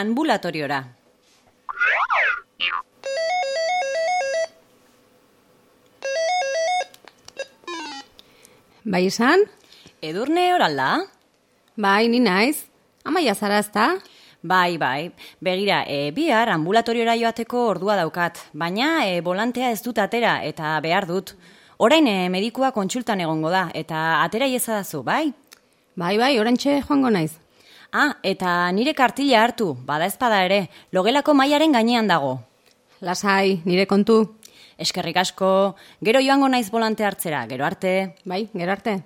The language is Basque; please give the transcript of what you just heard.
ambulatoriora. Bai izan? Edurne oralda? Bai, ni naiz. Amaia zara ezta? Bai, bai. Begira, e, bihar ambulatoriora joateko ordua daukat, baina e, volantea ez dut atera eta behar dut. Orain e, medikua kontsultan egongo da eta atera iezadazu, bai? Bai, bai, orantxe joango naiz. Ah, eta nire kartila hartu, bada ezpada ere, logelako mailaren gainean dago. Lasai, nire kontu. Eskerrik asko, gero joango naiz volante hartzera, gero arte. Bai, gero arte.